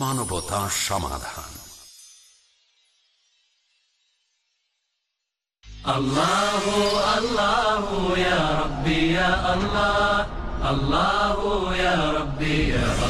TV Bangla মানবতা সমাধান الله الله يا ربي يا الله الله يا ربي يا الله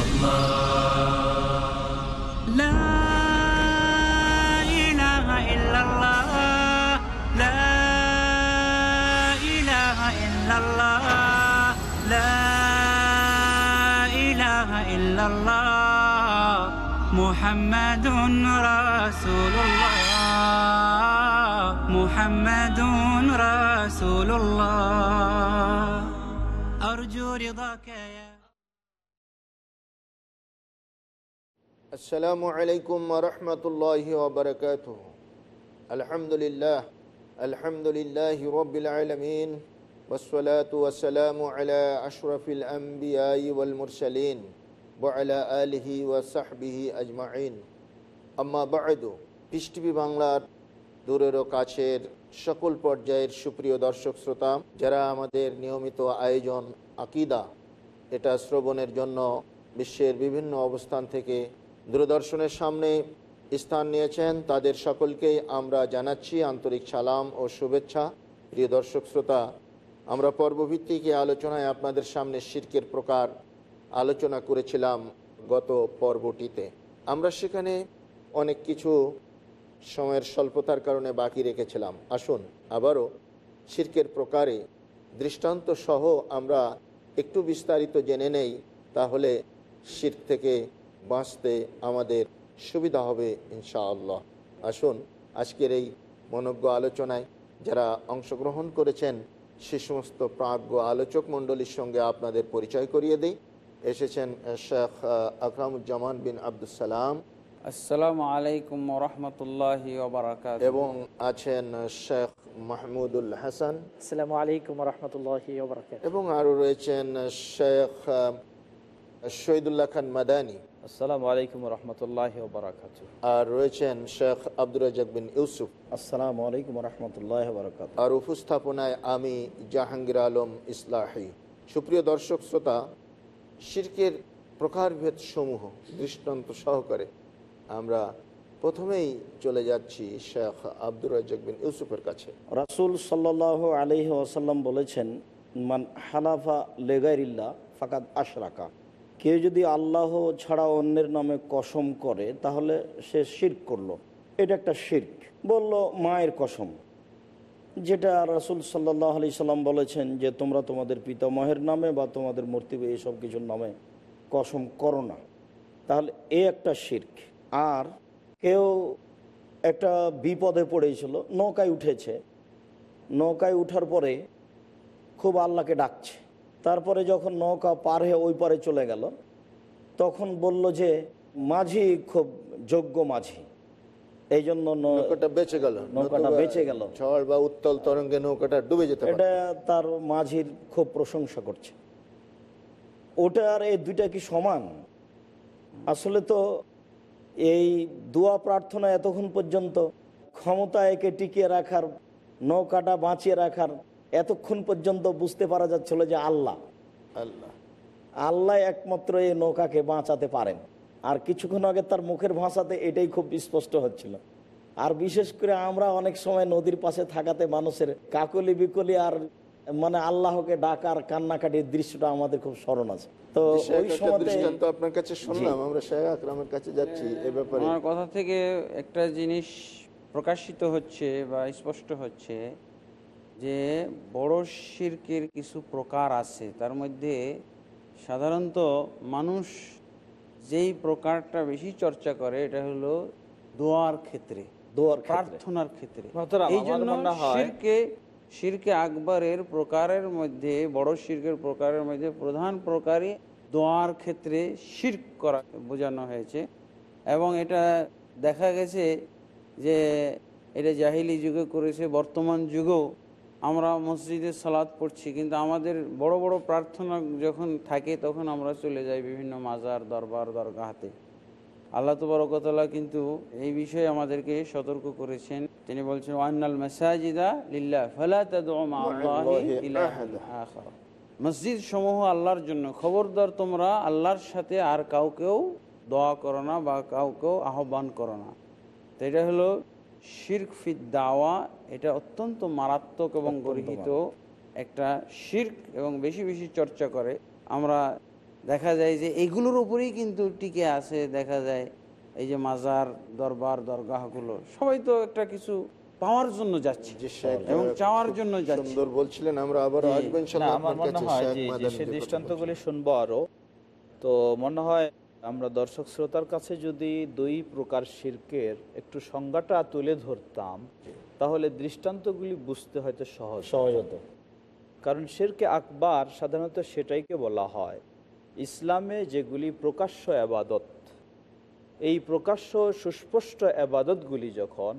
رسول الله. محمد رسول الله. أرجو رضاك يا السلام عليكم ورحمة الله وبركاته. الحمد لله. الحمد لله رب العالمين. والصلاة والسلام على أشرف الأنبياء والمرسلين وعلى آله وصحبه أجمعين. আম্মা বায়দু পিস বাংলার দূরেরও কাছের সকল পর্যায়ের সুপ্রিয় দর্শক শ্রোতা, যারা আমাদের নিয়মিত আয়োজন আকিদা, এটা শ্রবণের জন্য বিশ্বের বিভিন্ন অবস্থান থেকে দূরদর্শনের সামনে স্থান নিয়েছেন, তাদের সকলকেই আমরা জানাচ্ছি আন্তরিক সালাম ও শুভেচ্ছা। প্রিয় দর্শক শ্রোতা, আমরা পর্বভিত্তিক আলোচনায় আপনাদের সামনে শির্কের প্রকার আলোচনা করেছিলাম গত পর্বটিতে। আমরা সেখানে অনেক কিছু সময়ের স্বল্পতার কারণে বাকি রেখেছিলাম। আসুন, আবারও শির্কের প্রকারে দৃষ্টান্ত সহ আমরা একটু বিস্তারিত জেনে নেই, তাহলে শির্ক থেকে বাঁচতে আমাদের সুবিধা হবে ইনশাআল্লাহ। আসুন, আজকের এই মনজ্ঞ আলোচনায় যারা অংশগ্রহণ করেছেন, সে সমস্ত প্রাজ্ঞ আলোচক মণ্ডলীর সঙ্গে আপনাদের পরিচয় করিয়ে দিই। এসেছেন শেখ আকরামুজ্জামান বিন আবদুসালাম আসসালামু আলাইকুম রহমতুল্লাহ ওবরাকাত এবং আছেন শেখ মাহমুদুল হাসান। আসসালামু আলাইকুম রহমতুল্লাহ ওবরাকাত এবং আরও রয়েছেন শেখ শহীদুল্লাহ খান মাদানী। আসসালামু আলাইকুম রহমতুল্লাহ আর রয়েছেন শেখ আব্দুর রাজাক বিন ইউসুফ। আসসালামু আলাইকুম রহমতুল্লাহ ওবরাকাত আর উপস্থাপনায় আমি জাহাঙ্গীর আলম ইসলাহি। সুপ্রিয় দর্শক শ্রোতা শির্কের প্রকারভেদ সমূহ দৃষ্টান্ত সহকারে আমরা প্রথমেই চলে যাচ্ছি শেখ আব্দুর বিন ইউসুফের কাছে। রাসুল সাল্লাহ আলহি ওসাল্লাম বলেছেন, মান হালাফা লেগাইরিল্লা ফাকাদ আশরাকা। কেউ যদি আল্লাহ ছাড়া অন্যের নামে কসম করে, তাহলে সে শির্ক করল। এটা একটা শির্ক। বলল, মায়ের কসম। যেটা রাসুল সাল্লাহ আলি সাল্লাম বলেছেন যে, তোমরা তোমাদের পিতামহের নামে বা তোমাদের মূর্তি এইসব কিছুর নামে কসম করো না। তাহলে এ একটা শির্ক। আর কেউ একটা বিপদে পড়েছিল নৌকায় উঠেছে। নৌকায় উঠার পরে খুব আল্লাহকে ডাকছে। তারপরে যখন নৌকা পার হয়ে ওই পারে চলে গেল তখন বলল যে মাঝি খুব যোগ্য মাঝি। এই জন্য নৌকাটা বেঁচে গেল। নৌকাটা বেঁচে গেল। ঝড় বা উত্তল তরঙ্গে নৌকাটা ডুবে যেতে এটা তার মাঝির খুব প্রশংসা করছে। ওটা আর এই দুইটা কি সমান? আসলে তো এই দোয়া প্রার্থনা এতক্ষণ পর্যন্ত ক্ষমতা একে টিকিয়ে রাখার নৌকাটা বাঁচিয়ে রাখার এতক্ষণ পর্যন্ত বুঝতে পারা যাচ্ছিল যে আল্লাহ। আল্লাহ। আল্লাহ একমাত্র এই নৌকাকে বাঁচাতে পারেন। আর কিছুক্ষণ আগে তার মুখের ভাষাতে এটাই খুব স্পষ্ট হচ্ছিল। আর বিশেষ করে আমরা অনেক সময় নদীর পাশে থাকাতে মানুষের কাকলি বিকলি আর মানে আল্লাহকে ডাকার কান্নাকাটির দৃশ্যটা আমাদের খুব স্মরণ আছে। তো ওই দৃষ্টান্ত আপনার কাছে শুনলাম আমরা শেখ আকরামের কাছে যাচ্ছি এ ব্যাপারে। আমার কথা থেকে একটা জিনিস প্রকাশিত হচ্ছে বা স্পষ্ট হচ্ছে যে বড় শির্কের কিছু প্রকার আছে। তার মধ্যে সাধারণত মানুষ যেই প্রকারটা বেশি চর্চা করে এটা হলো দোয়ার ক্ষেত্রে দোয়ার প্রার্থনার ক্ষেত্রে। এই জন্য শিরকে শিরকে আকবরের প্রকারের মধ্যে, বড় শিরকের প্রকারের মধ্যে প্রধান প্রকারই দোয়ার ক্ষেত্রে শির্ক করা বোঝানো হয়েছে। এবং এটা দেখা গেছে যে এটা জাহিলি যুগে করেছে, বর্তমান যুগেও আমরা মসজিদে সালাদ পড়ছি, কিন্তু আমাদের বড় বড় প্রার্থনা যখন থাকে তখন আমরা চলে যাই বিভিন্ন মাজার, দরবার, দরগাহাতে। আল্লাহ তবরকতলা কিন্তু এই বিষয়ে আমাদেরকে সতর্ক করেছেন। তিনি বলছেন ওয়ান্নাল মাসাজিদা লিল্লাহ ফালা মসজিদ সমূহ আল্লাহর জন্য। খবরদার তোমরা আল্লাহর সাথে আর কাউকেও দোয়া করো না বা কাউকেও আহ্বান করো না। তো এটা হলো শির্ক ফিদ দাওয়া। এটা অত্যন্ত মারাত্মক এবং গর্হিত একটা শির্ক এবং বেশি বেশি চর্চা করে। আমরা দেখা যায় যে এগুলোর উপরেই কিন্তু টিকে আছে দেখা যায় এই যে মাজার দরবার দরগাহগুলো। সবাই তো একটা কিছু পাওয়ার জন্য যাচ্ছে এবং চাওয়ার জন্য সুন্দর বলছিলেন আমরা আবার। আসব ইনশাআল্লাহ আমার মনে হয় যে- দৃষ্টান্তগুলি শুনব আরও তো মনে হয় আমরা দর্শক শ্রোতার কাছে যদি দুই প্রকার শির্কের একটু সংজ্ঞাটা তুলে ধরতাম তাহলে দৃষ্টান্তগুলি বুঝতে হয়তো সহজ সহজ হতো। কারণ শিরকে আকবার সাধারণত সেটাইকে বলা হয়। ইসলামে যেগুলি প্রকাশ্য আবাদত এই প্রকাশ্য সুস্পষ্ট আবাদতগুলি যখন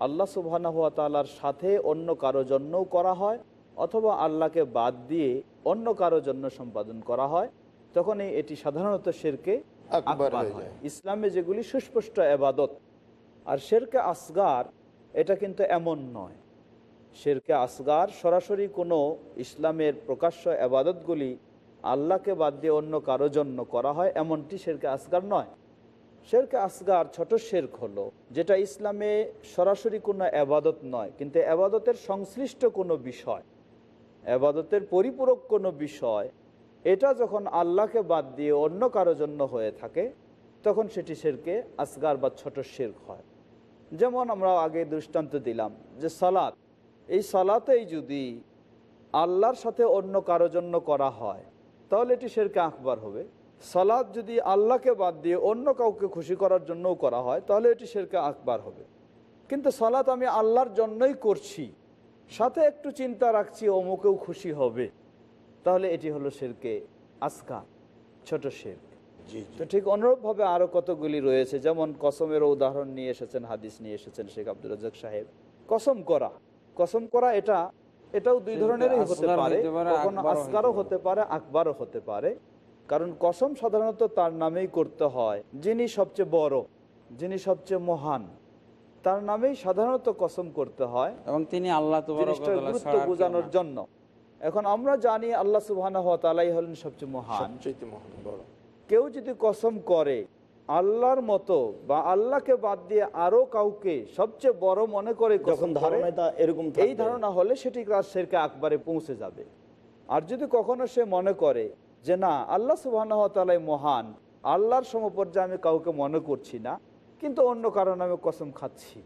আল্লাহ সুবহানা হাত তালার সাথে অন্য কারও জন্যও করা হয় অথবা আল্লাহকে বাদ দিয়ে অন্য কারও জন্য সম্পাদন করা হয় তখন এটি সাধারণত শেরকে ইসলামে যেগুলি সুস্পষ্ট আবাদত আর শেরকে আসগার এটা কিন্তু এমন নয়। শেরকে আসগার সরাসরি কোনো ইসলামের প্রকাশ্য আবাদতগুলি আল্লাহকে বাদ দিয়ে অন্য কারও জন্য করা হয়, এমনটি শেরকে আসগার নয়। শেরকে আসগার ছোট শেরক হলো, যেটা ইসলামে সরাসরি কোনো আবাদত নয়, কিন্তু আবাদতের সংশ্লিষ্ট কোনো বিষয়, আবাদতের পরিপূরক কোনো বিষয়, এটা যখন আল্লাহকে বাদ দিয়ে অন্য কারও জন্য হয়ে থাকে, তখন সেটি শেরকে আসগার বা ছোট শেরক হয়। যেমন আমরা আগে দৃষ্টান্ত দিলাম যে সালাত, এই সালাতেই যদি আল্লাহর সাথে অন্য কারও জন্য করা হয় তাহলে এটি শেরকে আকবার হবে। সালাদ যদি আল্লাহকে বাদ দিয়ে অন্য কাউকে খুশি করার জন্যও করা হয় তাহলে এটি শেরকে আকবার হবে। কিন্তু সালাত আমি আল্লাহর জন্যই করছি সাথে একটু চিন্তা রাখছি অমুকেও খুশি হবে। তাহলে এটি হলো শেরকে আসকা ছোট শের। তো ঠিক অনুরূপভাবে আরও কতগুলি রয়েছে যেমন কসমেরও উদাহরণ নিয়ে এসেছেন হাদিস নিয়ে এসেছেন শেখ আব্দুল রাজাক সাহেব। কসম করা কসম করা এটা এটাও দুই কিন্তু ধরনেরই হতে পারে। হতে পারে, কখনো আকবারও আসগারও হতে পারে আকবারও হতে পারে। কারণ কসম সাধারণত তার নামেই করতে হয়। যিনি সবচেয়ে বড় যিনি সবচেয়ে মহান তার নামেই সাধারণত কসম করতে হয়। এবং তিনি আল্লাহ গুরুত্ব বোঝানোর জন্য। এখন আমরা জানি আল্লাহ সুবাহ হলেন সবচেয়ে মহান। সবচেয়ে মহান বড়। কেউ যদি কসম করে আল্লাহর মতো বা আল্লাহকে বাদ দিয়ে আরও কাউকে সবচেয়ে বড় মনে করে যখন এরকম এই ধারণা হলে সেটি তার শেরকে আকবারে পৌঁছে যাবে। আর যদি কখনো সে মনে করে যে না আল্লাহ সুবাহ মহান আল্লাহর সমপর্যায়ে আমি কাউকে মনে করছি না কিন্তু অন্য কারণে আমি কসম খাচ্ছি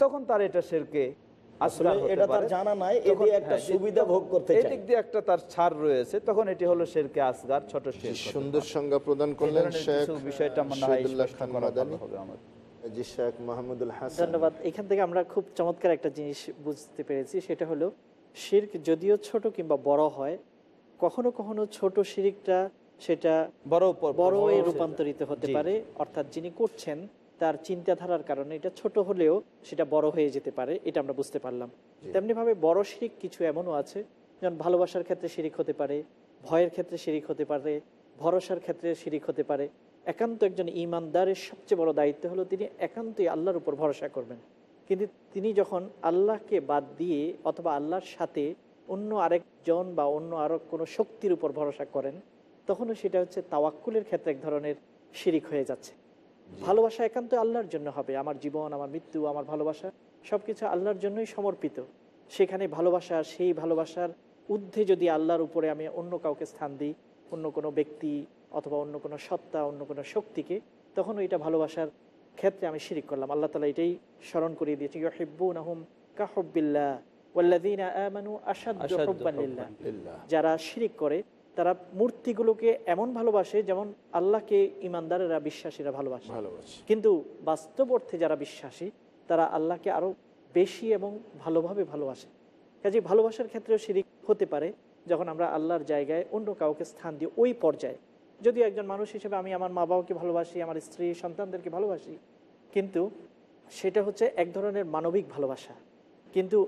তখন তার এটা শেরকে আসলে এটা তার জানা নাই, এ একটা হ্যাঁ, সুবিধা ভোগ করতে চায়। দিক দিয়ে একটা তার ছাড় রয়েছে তখন এটি হলো শেরকে আসগার ছোট শের সুন্দর সংজ্ঞা প্রদান করলেন শেখ বিষয়টা মনে হয় খান করা হবে আমাদের জি শেখ মাহমুদুল হাসান। ধন্যবাদ। এখান থেকে আমরা খুব চমৎকার একটা জিনিস বুঝতে পেরেছি সেটা হলো শির্ক যদিও ছোট কিংবা বড় হয় কখনো কখনো ছোট শিরিকটা সেটা বড় বড় বড় রূপান্তরিত হতে পারে। অর্থাৎ যিনি করছেন তার চিন্তাধারার কারণে এটা ছোট হলেও সেটা বড় হয়ে যেতে পারে এটা আমরা বুঝতে পারলাম। তেমনি ভাবে বড় শিরিক কিছু এমনও আছে যেমন ভালোবাসার ক্ষেত্রে শিরিক হতে পারে ভয়ের ক্ষেত্রে শিরিক হতে পারে ভরসার ক্ষেত্রে শিরিক হতে পারে। একান্ত একজন ইমানদারের সবচেয়ে বড় দায়িত্ব হলো তিনি একান্তই আল্লাহর উপর ভরসা করবেন। কিন্তু তিনি যখন আল্লাহকে বাদ দিয়ে অথবা আল্লাহর সাথে অন্য আরেকজন বা অন্য আরও কোনো শক্তির উপর ভরসা করেন তখনও সেটা হচ্ছে তাওয়াক্কুলের ক্ষেত্রে এক ধরনের শিরিক হয়ে যাচ্ছে। ভালোবাসা একান্ত আল্লাহর জন্য হবে। আমার জীবন আমার মৃত্যু আমার ভালোবাসা সবকিছু আল্লাহর জন্যই সমর্পিত। সেখানে ভালোবাসা সেই ভালোবাসার ঊর্ধ্বে যদি আল্লাহর উপরে আমি অন্য কাউকে স্থান দিই অন্য কোনো ব্যক্তি অথবা অন্য কোনো সত্তা অন্য কোনো শক্তিকে তখন ওইটা ভালোবাসার ক্ষেত্রে আমি শিরিক করলাম। আল্লাহ তালা এটাই স্মরণ করিয়ে দিয়েছি আমানু হুব্বান লিল্লাহ। লিল্লাহ। যারা শিরিক করে তারা মূর্তিগুলোকে এমন ভালোবাসে যেমন আল্লাহকে ইমানদারেরা বিশ্বাসীরা ভালোবাসে। ভালোবাসি। কিন্তু বাস্তব অর্থে যারা বিশ্বাসী তারা আল্লাহকে আরও বেশি এবং ভালোভাবে ভালোবাসে। কাজে ভালোবাসার ক্ষেত্রেও শিরিক হতে পারে যখন আমরা আল্লাহর জায়গায় অন্য কাউকে স্থান দিই ওই পর্যায়ে। যদিও একজন মানুষ হিসেবে আমি আমার মা বাবাকে ভালোবাসি আমার স্ত্রী সন্তানদেরকে ভালোবাসি কিন্তু সেটা হচ্ছে এক ধরনের মানবিক ভালোবাসা। কিন্তু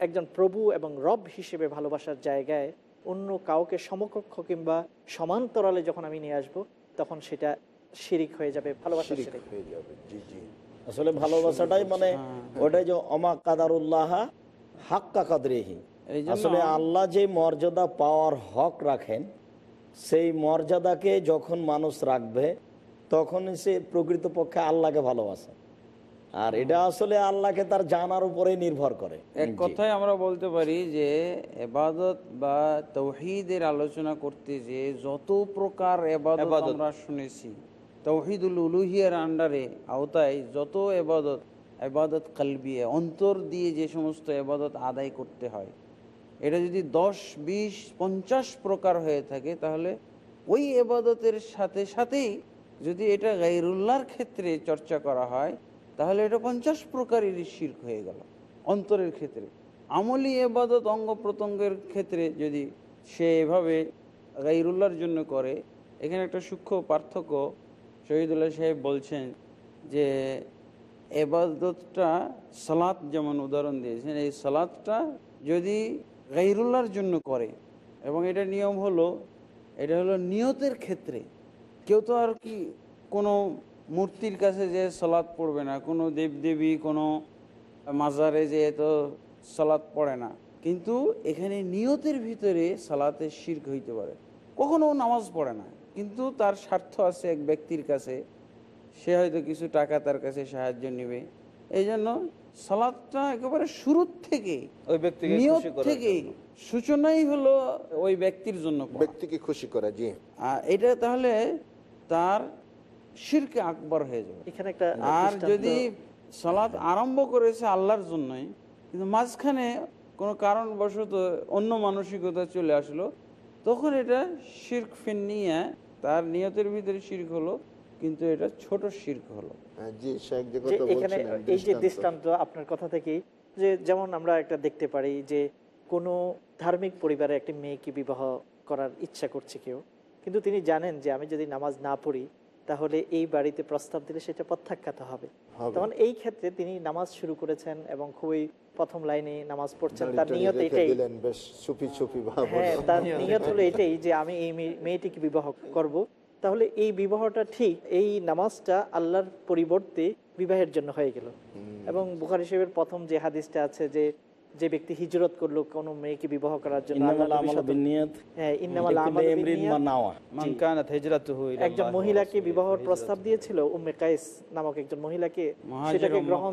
একজন প্রভু এবং রব হিসেবে ভালোবাসার জায়গায় অন্য কাউকে সমকক্ষ কিংবা সমান্তরালে যখন আমি নিয়ে আসব তখন সেটা শিরিক হয়ে যাবে শিরিক হয়ে যাবে জি জি। আসলে ভালোবাসাটাই মানে ওটাই যে অমা কাদারুল্লাহ হাক্কা কাদরেহি। আসলে আল্লাহ যে মর্যাদা পাওয়ার হক রাখেন সেই মর্যাদাকে যখন মানুষ রাখবে তখন সে প্রকৃতপক্ষে আল্লাহকে ভালোবাসে। আর এটা আসলে আল্লাহকে তার জানার উপরে নির্ভর করে এক কথায় আমরা বলতে পারি যে এবাদত বা তৌহিদের আলোচনা করতে যে যত প্রকার এবাদত। আমরা শুনেছি তৌহিদুল উলুহিয়ার আন্ডারে আওতায় যত এবাদত এবাদত কালবিয়ে অন্তর দিয়ে যে সমস্ত এবাদত আদায় করতে হয় এটা যদি দশ বিশ পঞ্চাশ প্রকার হয়ে থাকে তাহলে ওই এবাদতের সাথে সাথেই যদি এটা গাইরুল্লাহর ক্ষেত্রে চর্চা করা হয় তাহলে এটা পঞ্চাশ প্রকারেরই শির্ক হয়ে গেল, অন্তরের ক্ষেত্রে। আমলি এবাদত অঙ্গ প্রত্যঙ্গের ক্ষেত্রে যদি সে এভাবে গাইরুল্লাহর জন্য করে, এখানে একটা সূক্ষ্ম পার্থক্য শহীদুল্লাহ সাহেব বলছেন যে এবাদতটা সালাত যেমন উদাহরণ দিয়েছেন, এই সালাতটা যদি গাইরুল্লার জন্য করে, এবং এটা নিয়ম হলো, এটা হলো নিয়তের ক্ষেত্রে। কেউ তো আর কি কোনো মূর্তির কাছে যে সালাত পড়বে না কোনো দেবদেবী কোনো মাজারে যে তো সালাত পড়ে না। কিন্তু এখানে নিয়তের ভিতরে সালাতের শির্ক হইতে পারে। কখনো নামাজ পড়ে না কিন্তু তার স্বার্থ আছে এক ব্যক্তির কাছে। সে হয়তো কিছু টাকা তার কাছে সাহায্য নেবে। এই জন্য সালাদটা একেবারে শুরুর থেকে ওই ব্যক্তিকে নিয়ত থেকে সূচনাই হলো ওই ব্যক্তির জন্য ব্যক্তিকে খুশি করা জি। এটা তাহলে তার শিরকে আকবর হয়ে যাবে এখানে একটা আর যদি সালাত আরম্ভ করেছে আল্লাহর জন্যই কিন্তু মাঝখানে কোনো কারণবশত অন্য মানসিকতা চলে আসলো তখন এটা শির্ক নিয়ে তার নিয়তের ভিতরে শির্ক হলো কিন্তু এটা ছোট শির্ক হলো হ্যাঁ, এখানে এই যে দৃষ্টান্ত। দৃষ্টান্ত আপনার কথা থেকেই যে যেমন আমরা একটা দেখতে পারি যে কোনো ধার্মিক পরিবারে একটি মেয়েকে বিবাহ করার ইচ্ছা করছে কেউ কিন্তু তিনি জানেন যে আমি যদি নামাজ না পড়ি তাহলে এই বাড়িতে প্রস্তাব দিলে সেটা প্রত্যাখ্যাত হবে। তখন এই ক্ষেত্রে তিনি নামাজ শুরু করেছেন এবং খুবই প্রথম লাইনে নামাজ পড়ছেন। তার নিয়ত এটাই। হ্যাঁ তার নিয়ত। হলো এটাই যে আমি এই মেয়ে- মেয়েটিকে বিবাহ করব। তাহলে এই বিবাহটা ঠিক এই নামাজটা আল্লাহর পরিবর্তে বিবাহের জন্য হয়ে গেল। এবং বুখারি সাহেবের প্রথম যে হাদিসটা আছে যে যে ব্যক্তি হিজরত করল কোনো মেয়েকে বিবাহ করার জন্য হ্যাঁ, একজন মহিলাকে বিবাহের। প্রস্তাব দিয়েছিল উম্মে কাইস নামক একজন মহিলাকে। সেটাকে গ্রহণ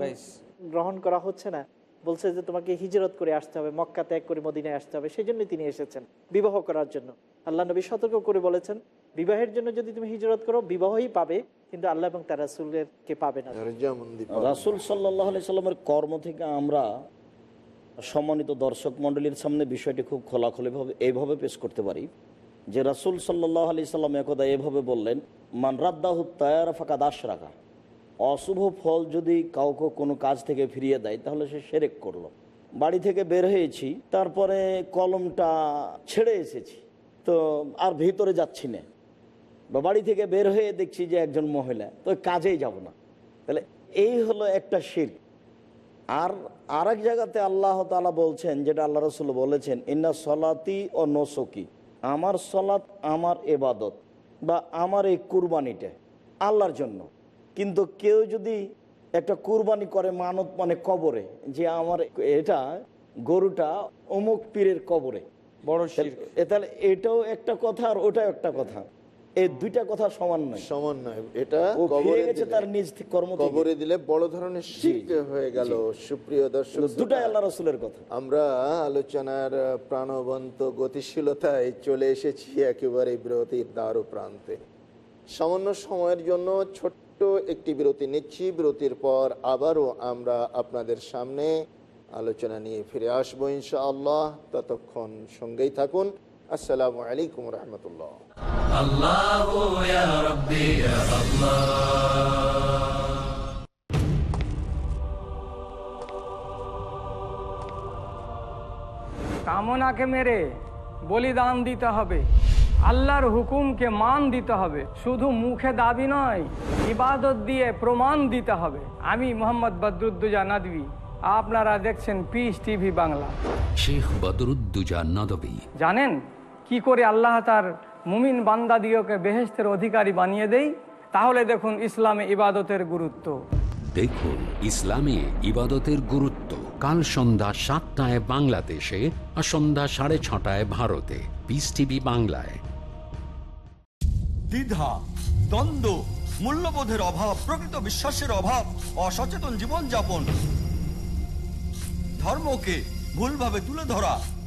গ্রহণ করা হচ্ছে না। বলছে যে তোমাকে হিজরত করে আসতে হবে মক্কা ত্যাগ করে মদিনায় আসতে হবে। সেই জন্যই তিনি এসেছেন বিবাহ করার জন্য। আল্লাহ নবী সতর্ক করে বলেছেন বিবাহের জন্য যদি তুমি হিজরত করো বিবাহই পাবে কিন্তু আল্লাহ এবং তার রাসুলের কে পাবে না। রাসুল সাল্লাহ সাল্লামের কর্ম থেকে আমরা সম্মানিত দর্শক মণ্ডলীর সামনে বিষয়টি খুব খোলাখুলিভাবে এইভাবে পেশ করতে পারি যে রাসুল সাল্লাহ আলি সাল্লাম একদা এভাবে বললেন, মান রাদ্দাহু তায়ার ফাঁকা দাস রাখা অশুভ ফল যদি কাউকে কোনো কাজ থেকে ফিরিয়ে দেয়, তাহলে সে সেরেক করল। বাড়ি থেকে বের হয়েছি, তারপরে কলমটা ছেড়ে এসেছি, তো আর ভিতরে যাচ্ছি না। বা বাড়ি থেকে বের হয়ে দেখছি যে একজন মহিলা, তো কাজেই যাব না। তাহলে এই হলো একটা শির আর আরেক জায়গাতে আল্লাহ তালা বলছেন যেটা আল্লাহ রসুল বলেছেন ইন্না সলাতি ও নসকি আমার সলাত আমার এবাদত বা আমার এই কুরবানিটা আল্লাহর জন্য। কিন্তু কেউ যদি একটা কুরবানি করে মানত মানে কবরে যে আমার এটা গরুটা অমুক পীরের কবরে। বড় তাহলে এটাও একটা কথা আর ওটাও একটা কথা। এই দুইটা কথা সমান নয়। সমান নয়। এটা কবরে গেছে তার নিজ কর্ম। কবরে দিলে বড় ধরনের শিখ হয়ে গেল। সুপ্রিয় দর্শক দুটাই আল্লাহ রসুলের কথা। আমরা আলোচনার প্রাণবন্ত গতিশীলতায় চলে এসেছি একেবারে বিরতির দ্বার প্রান্তে। সামান্য সময়ের জন্য ছোট্ট একটি বিরতি নিচ্ছি। বিরতির পর আবারও আমরা আপনাদের সামনে আলোচনা নিয়ে ফিরে আসব ইনশাআল্লাহ। ততক্ষণ সঙ্গেই থাকুন। আসসালামু আলাইকুম রহমতুল্লাহ। الله يا ربي يا الله কামনাকে মেরে বলিদান দিতে হবে আল্লাহর হুকুমকে মান দিতে হবে শুধু মুখে দাবি নয় ইবাদত দিয়ে প্রমাণ দিতে হবে আমি মোহাম্মদ বদরুদ্দুজা নাদবি আপনারা দেখছেন পিস টিভি বাংলা শেখ বদরুদ্দুজা নদবী জানেন কি করে আল্লাহ তার মুমিন বান্দা বান্দাদিওকে বেহেস্তের অধিকারী বানিয়ে দেই তাহলে দেখুন ইসলামে ইবাদতের গুরুত্ব। দেখুন ইসলামে ইবাদতের গুরুত্ব। কাল সন্ধ্যা সাতটায় বাংলাদেশে আর সন্ধ্যা সাড়ে ছটায় ভারতে। পিস টিভি বাংলায়। দ্বিধা দ্বন্দ্ব মূল্যবোধের অভাব প্রকৃত বিশ্বাসের অভাব অসচেতন জীবনযাপন ধর্মকে ভুলভাবে তুলে ধরা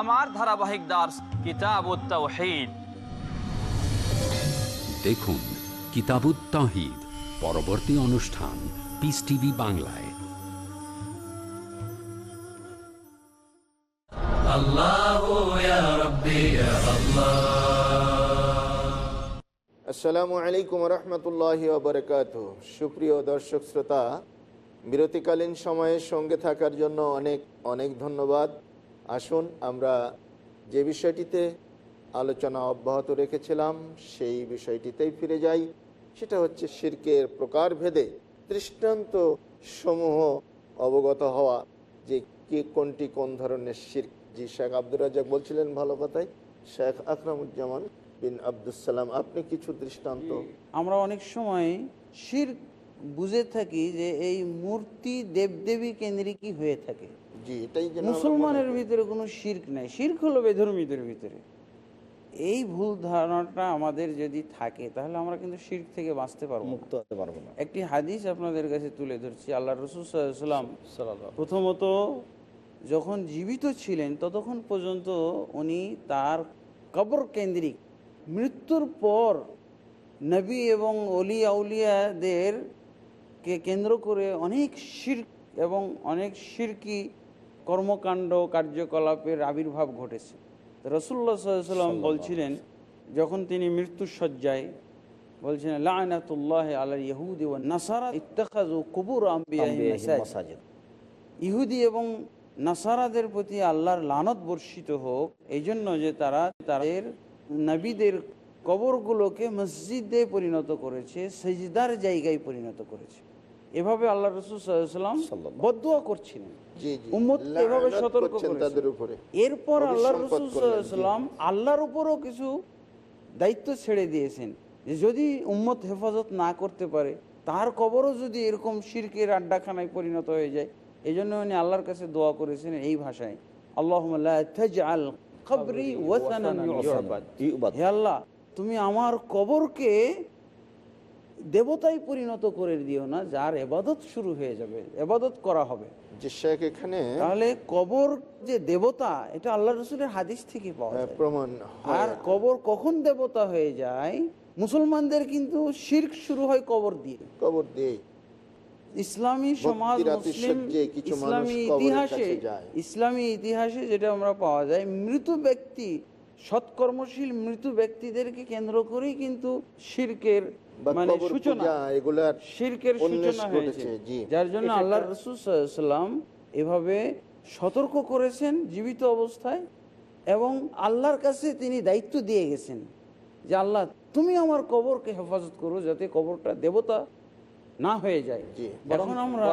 আমার ধারাবাহিক দাস কিতাবুত্তাহিদ। দেখুন কিতাবুত্তাহিদ পরবর্তী অনুষ্ঠান পিস টিভি বাংলায়। আসসালামু আলাইকুম রহমতুল্লাহ বরকাত সুপ্রিয় দর্শক শ্রোতা বিরতিকালীন সময়ে সঙ্গে থাকার জন্য অনেক অনেক ধন্যবাদ। আসুন, আমরা যে বিষয়টিতে আলোচনা অব্যাহত রেখেছিলাম, সেই বিষয়টিতেই ফিরে যাই। সেটা হচ্ছে শির্কের প্রকারভেদে দৃষ্টান্ত সমূহ অবগত হওয়া, যে কে কোনটি কোন ধরনের শির্ক। জি, শেখ আব্দুর রাজাক বলছিলেন ভালো কথাই। শেখ আকরামুজ্জামান বিন আব্দুসালাম আপনি কিছু দৃষ্টান্ত। আমরা অনেক সময় শির বুঝে থাকি যে এই মূর্তি দেবদেবী কেন্দ্রিকই হয়ে থাকে। জি এটাই মুসলমানের ভিতরে কোনো শির্ক নাই। শির্ক হলো বেধর্মীদের ভিতরে। এই ভুল ধারণাটা আমাদের যদি থাকে তাহলে আমরা কিন্তু শির্ক থেকে বাঁচতে পারব মুক্ত হতে পারব না। একটি হাদিস আপনাদের কাছে তুলে ধরছি। আল্লাহ রসুল সাল্লাম প্রথমত যখন জীবিত ছিলেন ততক্ষণ পর্যন্ত উনি তার কবর কেন্দ্রিক মৃত্যুর পর নবী এবং অলি আউলিয়াদের কে কেন্দ্র করে অনেক শির এবং অনেক শিরকি কর্মকাণ্ড কার্যকলাপের আবির্ভাব ঘটেছে। রসুল্লা সাল্লাম বলছিলেন যখন তিনি মৃত্যুর শয্যায় বলছেন লাইনাতুল্লাহ আলা ইহুদি ও নাসারা ইত্তাখাজু কুবুর ইহুদি এবং নাসারাদের প্রতি আল্লাহর লানত বর্ষিত হোক এই জন্য যে তারা তাদের নবীদের কবরগুলোকে মসজিদে পরিণত করেছে সেজদার জায়গায় পরিণত করেছে। এভাবে আল্লাহ রসুল সাল্লাম বদুয়া করছিলেন। এভাবে সতর্ক তাদের উপরে। এরপর আল্লাহ রসুল সাল্লাম আল্লাহর উপরও কিছু দায়িত্ব ছেড়ে দিয়েছেন। যে যদি উম্মত হেফাজত না করতে পারে তার কবরও যদি এরকম শিরকের আড্ডাখানায় পরিণত হয়ে যায় এই জন্য উনি আল্লাহর কাছে দোয়া করেছেন এই ভাষায় আল্লাহ। আল্লাহ তুমি আমার কবরকে দেবতায় পরিণত করে দিও না যার এবাদত শুরু হয়ে যাবে এবাদত করা হবে। যে শেখ এখানে তাহলে কবর যে দেবতা এটা আল্লাহ রসুলের হাদিস থেকে পাওয়া যায়। প্রমাণ আর কবর কখন দেবতা হয়ে যায়? মুসলমানদের কিন্তু শির্ক শুরু হয় কবর দিয়ে। কবর দিয়ে ইসলামী সমাজ মুসলিম ইসলামী ইতিহাসে ইসলামী ইতিহাসে যেটা আমরা পাওয়া যায় মৃত ব্যক্তি সৎকর্মশীল মৃত ব্যক্তিদেরকে কেন্দ্র করেই কিন্তু শিরকের মানে সূচনা শিরকের সূচনা হয়েছে জি। যার জন্য আল্লাহ রসুল সাল্লাম এভাবে সতর্ক করেছেন জীবিত অবস্থায় এবং আল্লাহর কাছে তিনি দায়িত্ব দিয়ে গেছেন যে আল্লাহ তুমি আমার কবরকে হেফাজত করো যাতে কবরটা দেবতা না হয়ে যায়। এখন আমরা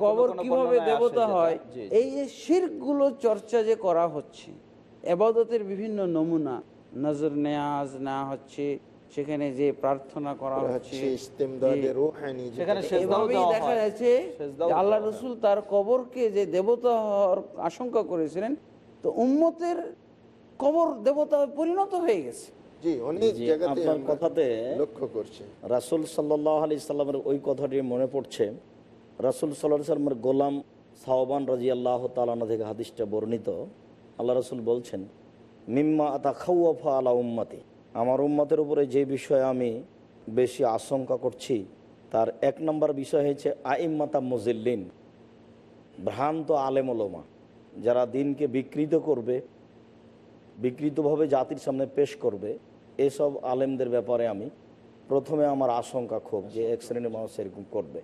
কবর কীভাবে দেবতা হয়। এই যে শির্ক চর্চা যে করা হচ্ছে এবাদতের বিভিন্ন নমুনা নজর নেয়াজ নেওয়া হচ্ছে সেখানে যে প্রার্থনা করা হচ্ছে দেখা যাচ্ছে আল্লাহ রসুল তার কবরকে যে দেবতা হওয়ার আশঙ্কা করেছিলেন তো উম্মতের কবর দেবতা পরিণত হয়ে গেছে। কথাতে লক্ষ্য করছি। রাসুল সাল্লাহ আলি সাল্লামের ওই কথাটি মনে পড়ছে। রাসুল সাল্লাহ সাল্লামের গোলাম সাহবান রাজি আল্লাহ তালানা থেকে হাদিসটা বর্ণিত। আল্লাহ রসুল বলছেন, মিম্মা আতা খাউফা আলা উম্মাতি। আমার উম্মাতের উপরে যে বিষয়ে আমি বেশি আশঙ্কা করছি, তার এক নম্বর বিষয় হচ্ছে আইম্মাতা মজিল্লিন ভ্রান্ত আলেমলমা, যারা দিনকে বিকৃত করবে, বিকৃতভাবে জাতির সামনে পেশ করবে। এসব আলেমদের ব্যাপারে আমি প্রথমে আমার আশঙ্কা খুব যে এক শ্রেণির মানুষ এরকম করবে।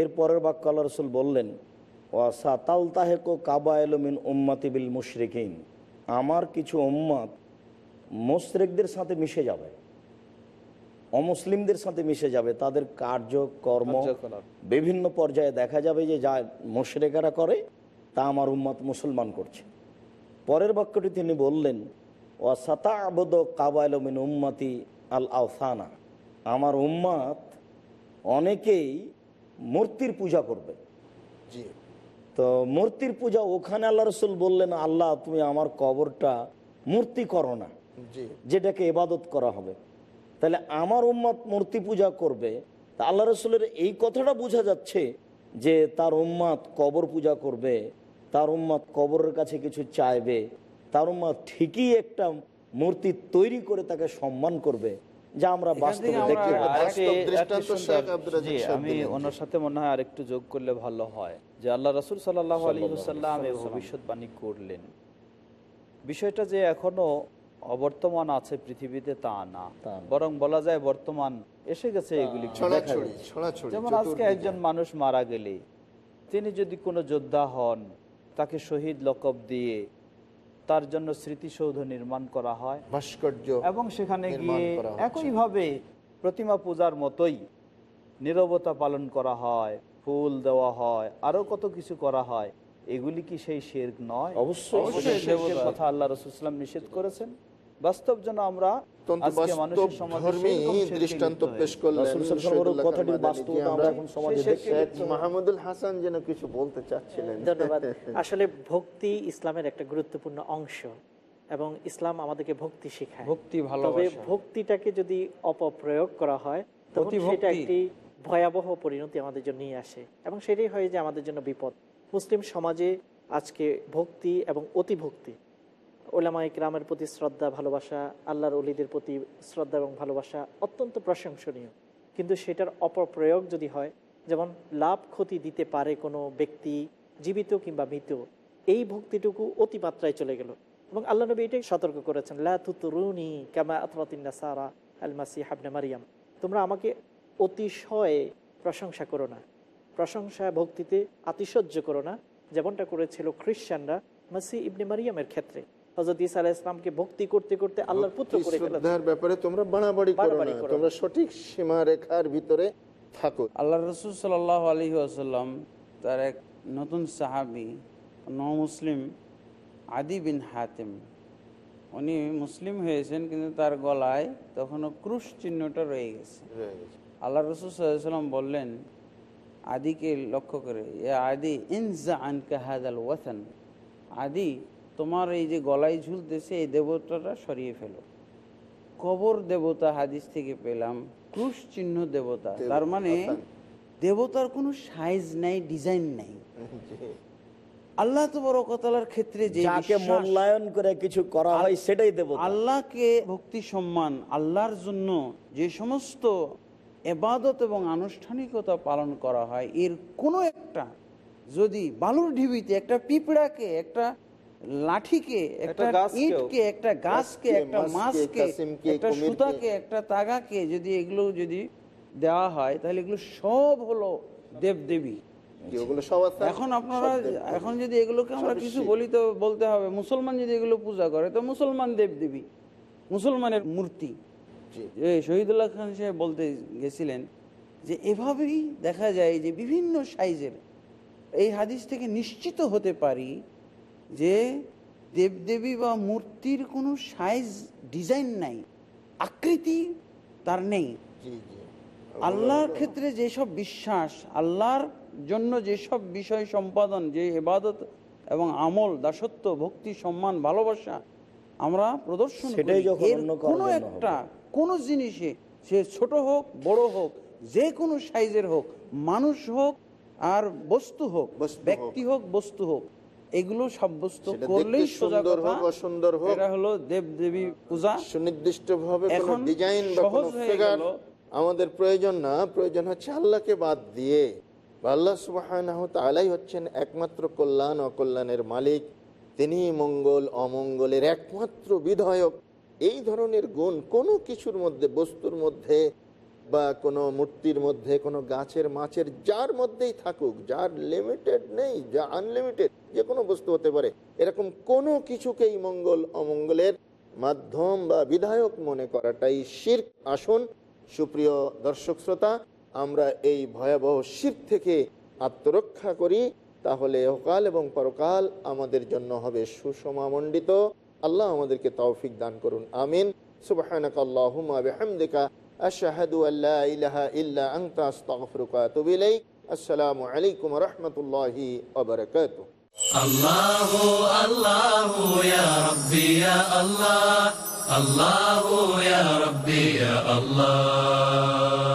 এর পরের বাক্য আল্লাহ রসুল বললেন ওয়াসা তাল তাহেকো কাবায়লমিন উম্মাতি বিল মুশরিকিন। আমার কিছু উম্মাত মুশরেকদের সাথে মিশে যাবে অমুসলিমদের সাথে মিশে যাবে তাদের কার্যকর্ম বিভিন্ন পর্যায়ে দেখা যাবে যে যা মুশরেকারা করে তা আমার উম্মাত মুসলমান করছে। পরের বাক্যটি তিনি বললেন ও সাতা আবদ কাবায়লমিন উম্মাতি আল আওসানা। আমার উম্মাত অনেকেই মূর্তির পূজা করবে। জি। তো মূর্তির পূজা ওখানে আল্লাহ রসুল বললেন আল্লাহ তুমি আমার কবরটা মূর্তি করো না। যেটাকে এবাদত করা হবে। তাহলে আমার উম্মাত মূর্তি পূজা করবে। তা আল্লাহ রসুলের এই কথাটা বোঝা যাচ্ছে যে তার উম্মাত কবর পূজা করবে তার উম্মাত কবরের কাছে কিছু চাইবে তার উম্মাত ঠিকই একটা মূর্তি তৈরি করে তাকে সম্মান করবে যা আমরা আমি ওনার সাথে মনে হয় আরেকটু যোগ করলে ভালো হয়। যে আল্লাহ রসুল সাল্লাহ আলী হুসাল্লাম এই ভবিষ্যৎবাণী করলেন। বিষয়টা যে এখনও অবর্তমান আছে পৃথিবীতে তা না। বরং বলা যায় বর্তমান এসে গেছে এগুলি যেমন আজকে একজন মানুষ মারা গেলে তিনি যদি কোনো যোদ্ধা হন তাকে শহীদ লকব দিয়ে তার জন্য স্মৃতিসৌধ নির্মাণ করা হয় ভাস্কর্য এবং সেখানে গিয়ে একইভাবে প্রতিমা পূজার মতোই নীরবতা পালন করা হয়। ফুল দেওয়া হয় আরও কত কিছু করা হয় এগুলি কি সেই শেরক নয়? অবশ্যই। কথা আল্লাহ রসুলাম নিষেধ করেছেন। বাস্তব যেন আমরা অত্যন্ত আজকে মানুষের সমাজে বাস্তবধর্মী সেরকম শিরকে দৃষ্টান্ত লিপ্ত পেশ করলেন রাসূল সাল্লাল্লাহু আলাইহি শহীদুল্লাহ খান কথাটির মাদানী, বাস্তবতা জি, আমরা এখন সমাজে সেই দেখছি। শেখ মাহমুদুল হাসান যেন কিছু বলতে চাচ্ছিলেন। ধন্যবাদ। আসলে ভক্তি ইসলামের একটা গুরুত্বপূর্ণ অংশ এবং ইসলাম আমাদেরকে ভক্তি শেখায়। ভক্তি তবে ভালোবাসা। ভক্তিটাকে যদি অপপ্রয়োগ করা হয় তখন সেটা একটি ভয়াবহ পরিণতি আমাদের জন্য নিয়ে আসে। এবং সেটাই হয় যে আমাদের জন্য বিপদ। মুসলিম সমাজে আজকে ভক্তি এবং অতিভক্তি। ওলামা ইকরামের প্রতি শ্রদ্ধা, ভালোবাসা, আল্লাহর অলিদের প্রতি শ্রদ্ধা এবং ভালোবাসা অত্যন্ত প্রশংসনীয়। কিন্তু সেটার অপপ্রয়োগ যদি হয়, যেমন লাভ ক্ষতি দিতে পারে কোনো ব্যক্তি, জীবিত কিংবা মৃত, এই ভক্তিটুকু অতিমাত্রায় চলে গেল। এবং আল্লাহ নবী এটাই সতর্ক করেছেন, লা তুতরুনি কামা আতরাতিন্না সারা আল মাসি হাবনে মারিয়াম। তোমরা আমাকে অতিশয় প্রশংসা করো না। প্রশংসা ভক্তিতে আতিশয্য করো না যেমনটা করেছিল খ্রিস্টানরা মাসি ইবনে মারিয়ামের ক্ষেত্রে। হজরত ইসা আলাহ ইসলামকে ভক্তি করতে করতে আল্লাহর পুত্র করে ব্যাপারে তোমরা বাড়াবাড়ি করো না তোমরা সঠিক সীমারেখার ভিতরে থাকো। আল্লাহ রসুল সাল্লাহ আলী আসাল্লাম তার এক নতুন সাহাবি ন মুসলিম আদি বিন হাতেম উনি মুসলিম হয়েছেন কিন্তু তার গলায় তখনও ক্রুশ চিহ্নটা রয়ে গেছে। আল্লাহ রসুল সাল্লাম বললেন আদিকে লক্ষ্য করে এ আদি ইনজা আনকা হাদাল ওয়াথান আদি তোমার এই যে গলায় ঝুলতেছে এই দেবতাটা সরিয়ে ফেলো। কবর দেবতা হাদিস থেকে পেলাম ক্রুশ চিহ্ন দেবতা। তার মানে দেবতার কোনো সাইজ নাই ডিজাইন নাই। আল্লাহ তবরকতালার ক্ষেত্রে যে মূল্যায়ন করে কিছু করা হয় সেটাই দেব আল্লাহকে ভক্তি সম্মান আল্লাহর জন্য যে সমস্ত এবাদত এবং আনুষ্ঠানিকতা পালন করা হয়। এর কোনো একটা যদি বালুর ঢিবিতে একটা পিঁপড়াকে একটা লাঠিকে একটা ইটকে একটা গাছকে একটা মাছকে, একটা সুতাকে একটা তাগাকে যদি এগুলো যদি দেওয়া হয় তাহলে এগুলো সব হলো দেবদেবী। এখন আপনারা এখন যদি এগুলোকে আমরা কিছু বলি তো বলতে হবে মুসলমান যদি এগুলো পূজা করে তো মুসলমান দেব দেবী মুসলমানের মূর্তি। যে শহীদুল্লাহ খান সাহেব বলতে গেছিলেন যে এভাবেই দেখা যায় যে বিভিন্ন সাইজের এই হাদিস থেকে নিশ্চিত হতে পারি যে দেবদেবী বা মূর্তির কোনো সাইজ ডিজাইন নাই আকৃতি তার নেই। আল্লাহর ক্ষেত্রে যেসব বিশ্বাস আল্লাহর জন্য যেসব বিষয় সম্পাদন যে এবাদত এবং আমল দাসত্ব ভক্তি সম্মান ভালোবাসা আমরা প্রদর্শন সেটাই যখন এর কোনো একটা কোনো জিনিসে সে ছোট হোক বড় হোক যে কোনো সাইজের হোক মানুষ হোক আর বস্তু হোক ব্যক্তি হোক বস্তু হোক এগুলো সাব্যস্ত করলেই সোজা সুন্দর হোক অসুন্দর হোক। এটা হলো দেব দেবী পূজা। সুনির্দিষ্ট ভাবে এখন ডিজাইন আমাদের প্রয়োজন না প্রয়োজন হচ্ছে আল্লাহকে বাদ দিয়ে। আল্লাহ সুবাহ তালাই হচ্ছেন একমাত্র কল্যাণ অকল্যাণের মালিক। তিনি মঙ্গল অমঙ্গলের একমাত্র বিধায়ক। এই ধরনের গুণ কোনো কিছুর মধ্যে, বস্তুর মধ্যে বা কোনো মূর্তির মধ্যে, কোনো গাছের মাছের যার মধ্যেই থাকুক, যার লিমিটেড নেই, যা আনলিমিটেড যে কোনো বস্তু হতে পারে, এরকম কোনো কিছুকেই মঙ্গল, অমঙ্গলের মাধ্যম বা বিধায়ক মনে করাটাই শির্ক। আসুন, সুপ্রিয় দর্শক শ্রোতা, আমরা এই ভয়াবহ শির্ক থেকে আত্মরক্ষা করি, তাহলে অকাল এবং পরকাল আমাদের জন্য হবে সুষমামণ্ডিত। আল্লাহ আমাদেরকে তৌফিক দান করুন আমিন সুবহানাক আল্লাহুম্মা বিহামদিকা আশহাদু আল্লা ইলাহা ইল্লা আনতা আস্তাগফিরুকা ওয়া আতুবু ইলাইক আসসালামু আলাইকুম ওয়া রাহমাতুল্লাহি ওয়া বারাকাতুহু الله الله يا ربي يا الله الله يا ربي يا الله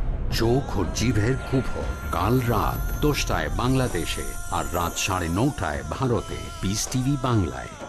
চোখ ও জিভের কুফল। কাল রাত দশটায় বাংলাদেশে আর রাত সাড়ে নটায় ভারতে। পিস টিভি বাংলায়।